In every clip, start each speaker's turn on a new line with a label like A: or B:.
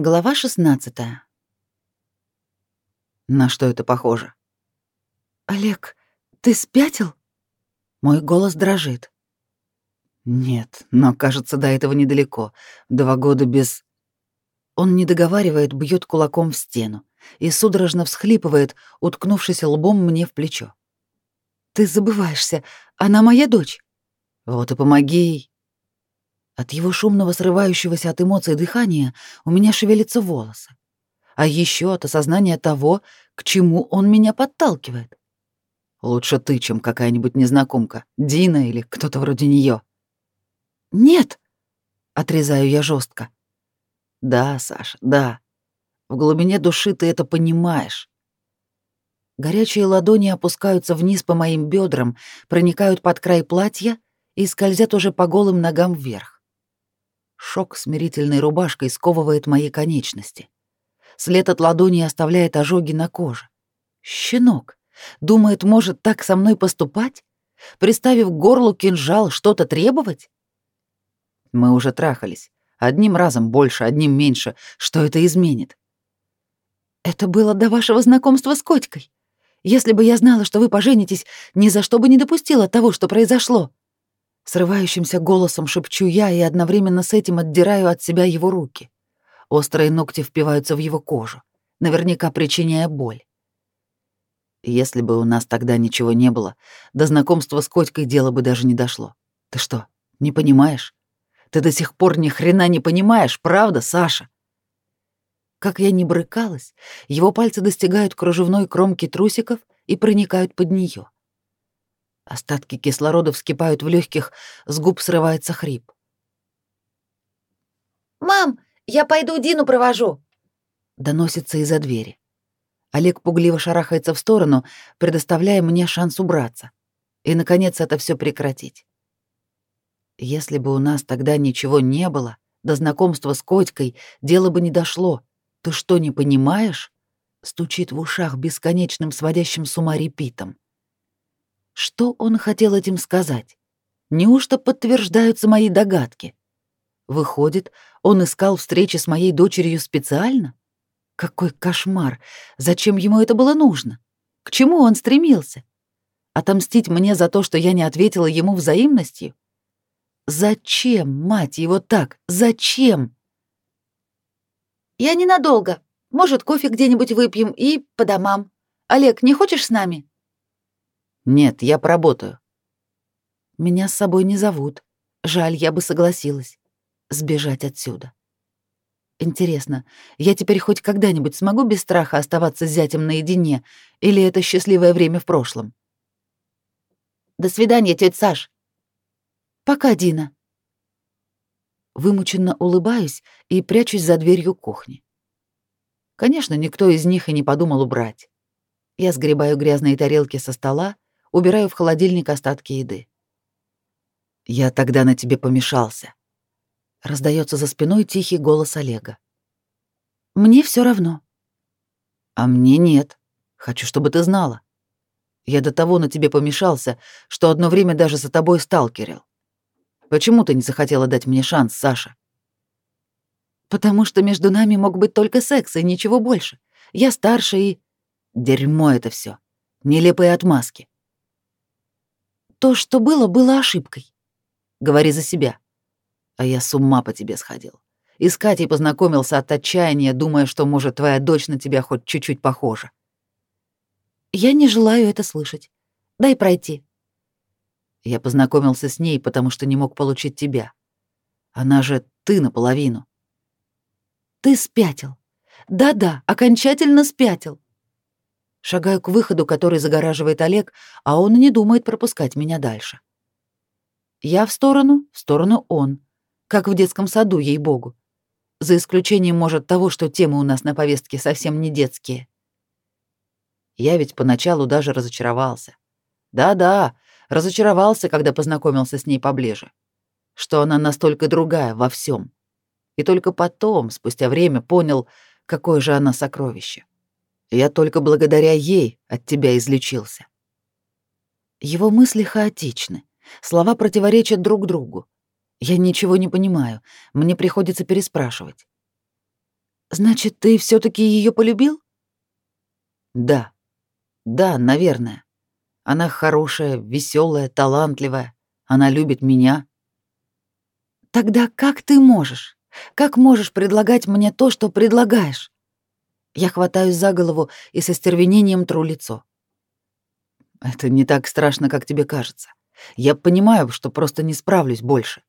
A: Глава 16.
B: На что это похоже?
A: Олег, ты спятил? Мой голос дрожит.
B: Нет, но кажется, до этого недалеко. Два года без
A: Он не договаривает, бьет кулаком в стену и судорожно всхлипывает, уткнувшись лбом мне в плечо. Ты забываешься, она моя дочь.
B: Вот и помоги ей.
A: От его шумного, срывающегося от эмоций дыхания у меня шевелятся волосы. А еще от осознания того, к чему он меня подталкивает.
B: Лучше ты, чем какая-нибудь незнакомка, Дина или кто-то вроде нее.
A: Нет, отрезаю я жестко.
B: Да, Саша, да. В глубине души ты это понимаешь.
A: Горячие ладони опускаются вниз по моим бедрам, проникают под край платья и скользят уже по голым ногам вверх. Шок смирительной рубашкой сковывает мои конечности. След от ладони оставляет ожоги на коже. Щенок. Думает, может так со мной поступать? Приставив к горлу кинжал, что-то требовать?
B: Мы уже трахались. Одним разом больше, одним меньше. Что это изменит?
A: Это было до вашего знакомства с Котькой. Если бы я знала, что вы поженитесь, ни за что бы не допустила того, что произошло. Срывающимся голосом шепчу я и одновременно с этим отдираю от себя его руки. Острые ногти впиваются в его кожу, наверняка причиняя боль.
B: Если бы у нас тогда ничего не было, до знакомства с Котькой дело бы даже не дошло. Ты что, не понимаешь? Ты до сих пор ни хрена не понимаешь, правда, Саша?
A: Как я не брыкалась, его пальцы достигают кружевной кромки трусиков и проникают под нее. Остатки кислорода вскипают в легких, с губ срывается хрип.
C: «Мам, я пойду Дину провожу!»
A: Доносится из-за двери. Олег пугливо шарахается в сторону, предоставляя мне шанс убраться. И, наконец, это все прекратить. Если бы у нас тогда ничего не было, до знакомства с Котькой дело бы не дошло. Ты что, не понимаешь? Стучит в ушах бесконечным сводящим с ума репитом. Что он хотел этим сказать? Неужто подтверждаются мои догадки? Выходит, он искал встречи с моей дочерью специально? Какой кошмар! Зачем ему это было нужно? К чему он стремился? Отомстить мне за то, что я не ответила ему взаимностью? Зачем, мать его, так? Зачем?
C: Я ненадолго. Может, кофе где-нибудь выпьем и по домам. Олег, не хочешь с нами?
B: Нет, я поработаю.
A: Меня с собой не зовут. Жаль, я бы согласилась. Сбежать отсюда. Интересно, я теперь хоть когда-нибудь смогу без страха оставаться с зятем наедине, или это счастливое время в прошлом?
C: До свидания, тетя Саш.
A: Пока, Дина. Вымученно улыбаюсь и прячусь за дверью кухни. Конечно, никто из них и не подумал убрать. Я сгребаю грязные тарелки со стола, убираю в холодильник остатки еды.
B: «Я тогда на тебе помешался», —
A: раздается за спиной тихий голос Олега. «Мне все равно».
B: «А мне нет. Хочу, чтобы ты знала. Я до того на тебе помешался, что одно время даже за тобой сталкерил. Почему ты не захотела дать мне шанс, Саша?»
A: «Потому что между нами мог быть только секс и ничего больше. Я старше и...»
B: «Дерьмо это все. Нелепые отмазки.
A: То, что было, было ошибкой.
B: Говори за себя. А я с ума по тебе сходил. И с Катей познакомился от отчаяния, думая, что, может, твоя дочь на тебя хоть чуть-чуть похожа.
A: Я не желаю это слышать. Дай пройти.
B: Я познакомился с ней, потому что не мог получить тебя. Она же ты наполовину.
A: Ты спятил. Да-да, окончательно спятил. Шагаю к выходу, который загораживает Олег, а он не думает пропускать меня дальше. Я в сторону, в сторону он. Как в детском саду, ей-богу. За исключением, может, того, что темы у нас на повестке совсем не детские.
B: Я ведь поначалу даже разочаровался. Да-да, разочаровался, когда познакомился с ней поближе. Что она настолько другая во всем. И только потом, спустя время, понял, какое же она сокровище. Я только благодаря ей от тебя излечился.
A: Его мысли хаотичны. Слова противоречат друг другу. Я ничего не понимаю. Мне приходится переспрашивать. Значит, ты все таки ее полюбил?
B: Да. Да, наверное. Она хорошая, веселая, талантливая. Она любит меня.
A: Тогда как ты можешь? Как можешь предлагать мне то, что предлагаешь? Я хватаюсь за голову и со стервенением тру лицо.
B: Это не так страшно, как тебе кажется. Я понимаю, что просто не справлюсь больше.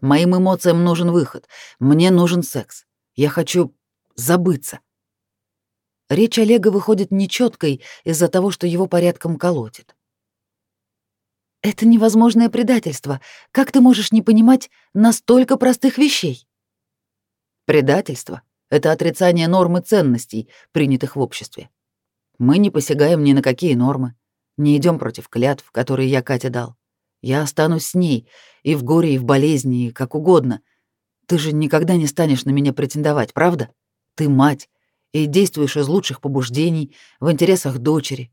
B: Моим эмоциям нужен выход. Мне нужен секс. Я хочу забыться. Речь Олега выходит нечеткой из-за того, что его порядком колотит.
A: Это невозможное предательство. Как ты можешь не понимать настолько простых вещей?
B: Предательство — это отрицание нормы ценностей, принятых в обществе. Мы не посягаем ни на какие нормы, не идем против клятв, которые я Кате дал. Я останусь с ней и в горе, и в болезни, и как угодно. Ты же никогда не станешь на меня претендовать, правда? Ты мать и действуешь из лучших побуждений, в интересах дочери.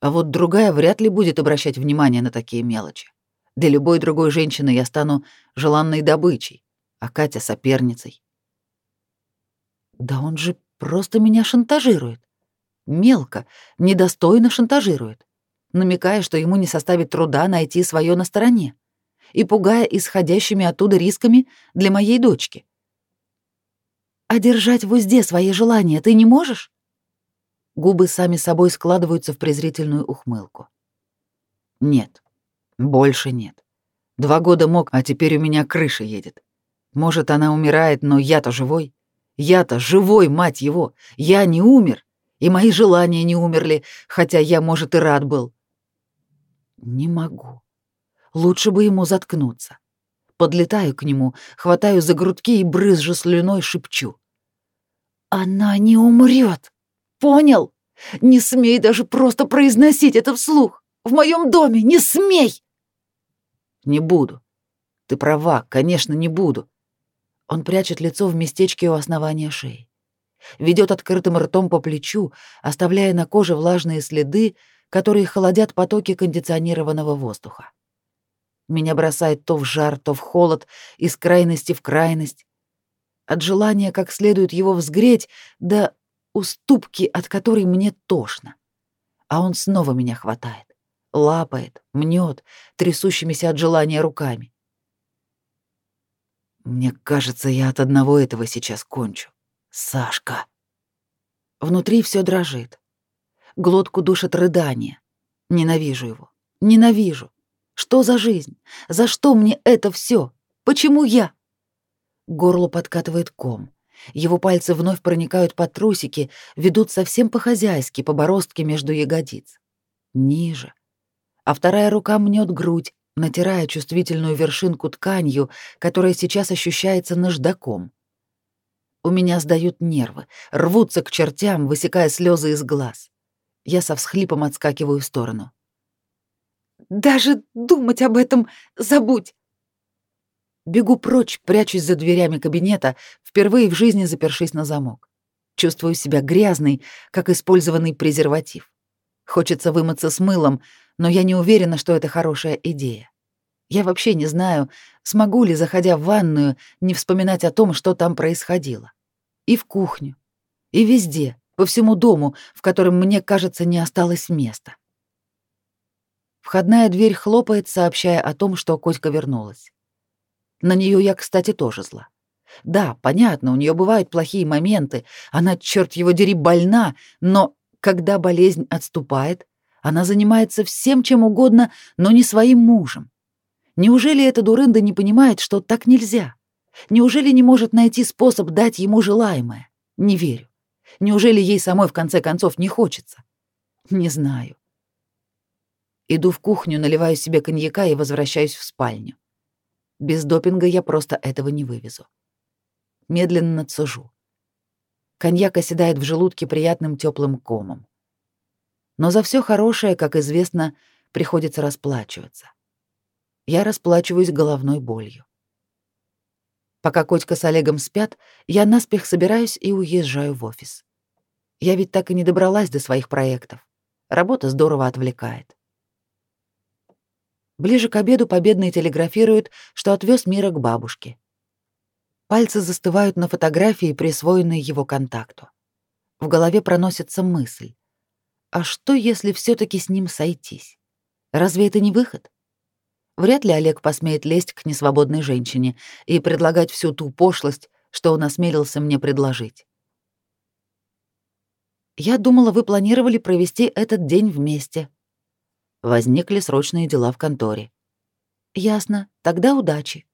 B: А вот другая вряд ли будет обращать внимание на такие мелочи. Для любой другой женщины я стану желанной добычей, а Катя — соперницей.
A: Да он же просто меня шантажирует. Мелко, недостойно шантажирует, намекая, что ему не составит труда найти свое на стороне и пугая исходящими оттуда рисками для моей дочки. А держать в узде свои желания ты не можешь? Губы сами собой складываются в презрительную ухмылку.
B: Нет, больше нет. Два года мог, а теперь у меня крыша едет. Может, она умирает, но я-то живой. Я-то живой, мать его. Я не умер. И мои желания не умерли, хотя я, может, и рад был.
A: Не могу. Лучше бы ему заткнуться. Подлетаю к нему, хватаю за грудки и брызжу слюной, шепчу. «Она не умрет!» Понял? Не смей даже просто произносить это вслух. В моем доме не смей.
B: Не буду. Ты права, конечно, не буду. Он прячет лицо в местечке у основания шеи. Ведет открытым ртом по плечу, оставляя на коже влажные следы, которые холодят потоки кондиционированного воздуха. Меня бросает то в жар, то в холод, из крайности в крайность. От желания как следует его взгреть, да уступки, от которой мне тошно. А он снова меня хватает, лапает, мнет, трясущимися от желания руками. Мне кажется, я от одного этого сейчас кончу. Сашка. Внутри все дрожит. Глотку душит рыдание. Ненавижу его. Ненавижу. Что за жизнь? За что мне это все? Почему я? Горло подкатывает ком. Его пальцы вновь проникают под трусики, ведут совсем по-хозяйски, по бороздке между ягодиц. Ниже. А вторая рука мнет грудь, натирая чувствительную вершинку тканью, которая сейчас ощущается наждаком. У меня сдают нервы, рвутся к чертям, высекая слезы из глаз. Я со всхлипом отскакиваю в сторону.
A: «Даже думать об этом забудь!»
B: Бегу прочь, прячусь за дверями кабинета, впервые в жизни запершись на замок. Чувствую себя грязной, как использованный презерватив. Хочется вымыться с мылом, но я не уверена, что это хорошая идея. Я вообще не знаю, смогу ли, заходя в ванную, не вспоминать о том, что там происходило. И в кухню, и везде, по всему дому, в котором, мне кажется, не осталось места. Входная дверь хлопает, сообщая о том, что Котька вернулась. На нее я, кстати, тоже зла. Да, понятно, у нее бывают плохие моменты, она, черт его дери, больна, но когда болезнь отступает, она занимается всем, чем угодно, но не своим мужем. Неужели эта дурында не понимает, что так нельзя? Неужели не может найти способ дать ему желаемое? Не верю. Неужели ей самой в конце концов не хочется? Не знаю. Иду в кухню, наливаю себе коньяка и возвращаюсь в спальню. Без допинга я просто этого не вывезу. Медленно цежу. Коньяк оседает в желудке приятным теплым комом. Но за все хорошее, как известно, приходится расплачиваться. Я расплачиваюсь головной болью. Пока Котька с Олегом спят, я наспех собираюсь и уезжаю в офис. Я ведь так и не добралась до своих проектов. Работа здорово отвлекает. Ближе к обеду Победный телеграфирует, что отвез Мира к бабушке.
A: Пальцы застывают на фотографии, присвоенной его контакту. В голове проносится мысль. А что, если все таки с ним сойтись? Разве это не выход? Вряд ли Олег посмеет лезть к несвободной женщине и предлагать всю ту пошлость, что он осмелился мне предложить. Я думала, вы планировали провести этот день вместе. Возникли срочные дела в конторе. Ясно, тогда удачи.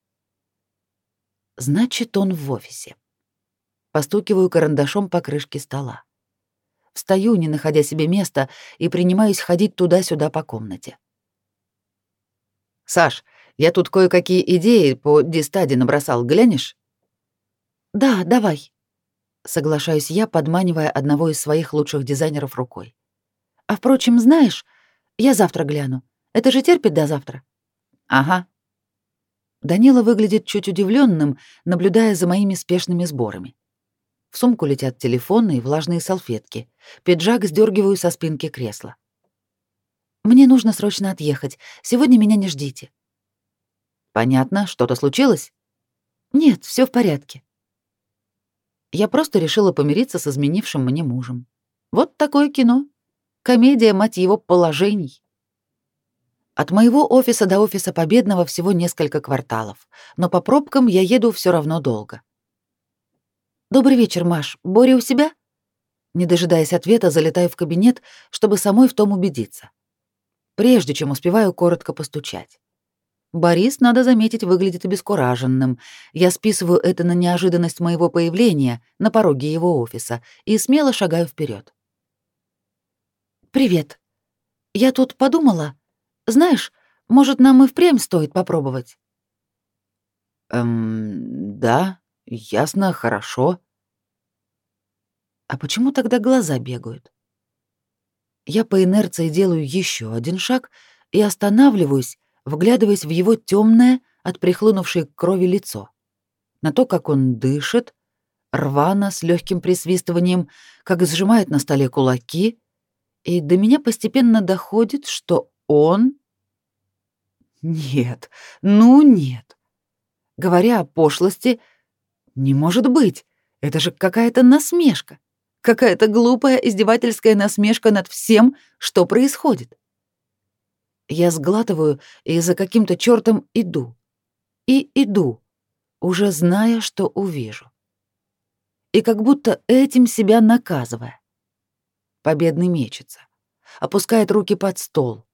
A: Значит, он в офисе. Постукиваю карандашом по крышке стола. Встаю, не находя себе места, и принимаюсь ходить туда-сюда по комнате. «Саш, я тут кое-какие идеи по дистаде набросал, глянешь?» «Да, давай», — соглашаюсь я, подманивая одного из своих лучших дизайнеров рукой. «А впрочем, знаешь, я завтра гляну. Это же терпит до завтра?» «Ага». Данила выглядит чуть удивленным, наблюдая за моими спешными сборами. В сумку летят телефоны и влажные салфетки. Пиджак сдергиваю со спинки кресла. Мне нужно срочно отъехать. Сегодня меня не ждите. Понятно, что-то случилось? Нет, все в порядке. Я просто решила помириться с изменившим мне мужем. Вот такое кино. Комедия, мать его, положений. От моего офиса до офиса Победного всего несколько кварталов, но по пробкам я еду все равно долго. «Добрый вечер, Маш. Боря у себя?» Не дожидаясь ответа, залетаю в кабинет, чтобы самой в том убедиться прежде чем успеваю коротко постучать. Борис, надо заметить, выглядит обескураженным. Я списываю это на неожиданность моего появления на пороге его офиса и смело шагаю вперед. «Привет. Я тут подумала. Знаешь, может, нам и впрямь стоит попробовать?» «Эм, да, ясно, хорошо». «А почему тогда глаза бегают?» Я по инерции делаю еще один шаг и останавливаюсь, вглядываясь в его темное от прихлынувшей крови лицо. На то, как он дышит, рвано, с легким присвистыванием, как сжимает на столе кулаки, и до меня постепенно доходит, что он... Нет, ну нет. Говоря о пошлости, не может быть, это же какая-то насмешка. Какая-то глупая издевательская насмешка над всем, что происходит. Я сглатываю и за каким-то чертом иду. И иду, уже зная, что увижу. И как будто этим себя наказывая. Победный мечется, опускает руки под стол.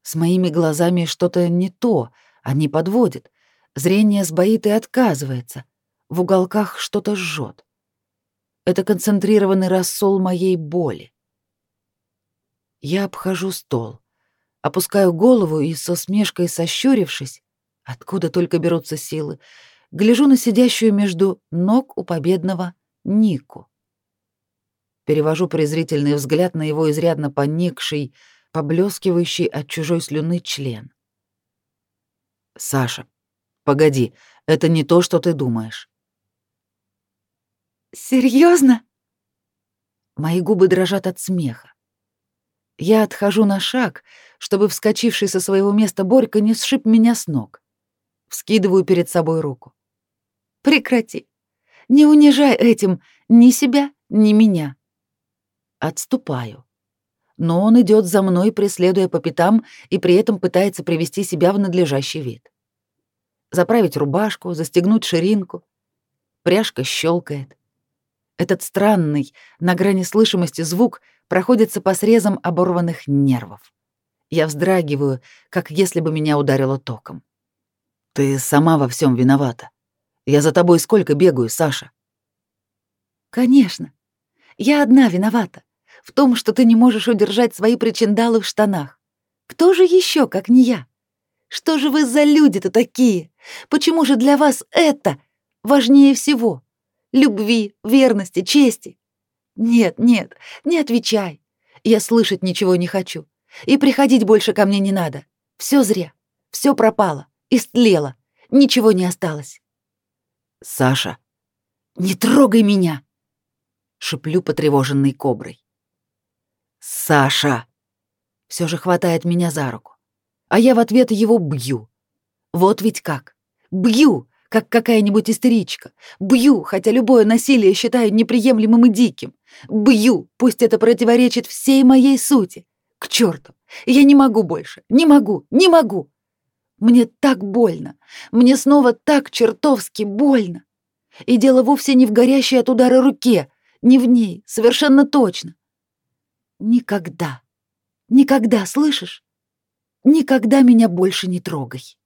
A: С моими глазами что-то не то, они подводят. Зрение сбоит и отказывается. В уголках что-то жжет. Это концентрированный рассол моей боли. Я обхожу стол, опускаю голову и со смешкой сощурившись, откуда только берутся силы, гляжу на сидящую между ног у победного Нику. Перевожу презрительный взгляд на его изрядно поникший, поблескивающий от чужой слюны член. «Саша, погоди, это не то, что ты думаешь.
C: Серьезно?
A: Мои губы дрожат от смеха. Я отхожу на шаг, чтобы вскочивший со своего места Борька не сшиб меня с ног. Вскидываю перед собой руку. Прекрати. Не унижай этим ни себя, ни меня. Отступаю. Но он идет за мной, преследуя по пятам, и при этом пытается привести себя в надлежащий вид. Заправить рубашку, застегнуть ширинку. Пряжка щелкает. Этот странный, на грани слышимости звук проходится по срезам оборванных нервов. Я вздрагиваю, как если бы меня ударило током. Ты сама во всем виновата. Я за тобой сколько бегаю, Саша? Конечно. Я одна виновата. В том, что ты не можешь удержать свои причиндалы в штанах. Кто же еще, как не я? Что же вы за люди-то такие? Почему же для вас это важнее всего? Любви, верности, чести. Нет, нет, не отвечай. Я слышать ничего не хочу. И приходить больше ко мне не надо. Все зря. Все пропало. Истлело. Ничего не осталось. Саша, не трогай меня, шиплю потревоженной коброй. Саша все же хватает меня за руку, а я в ответ его бью. Вот ведь как. Бью,
C: как какая-нибудь истеричка. Бью, хотя любое насилие считаю неприемлемым и диким. Бью, пусть это противоречит всей моей сути. К черту! Я не могу больше. Не могу, не могу. Мне так больно. Мне снова так чертовски больно. И дело вовсе не в горящей от удара руке, не в ней, совершенно точно. Никогда, никогда, слышишь? Никогда меня больше не трогай.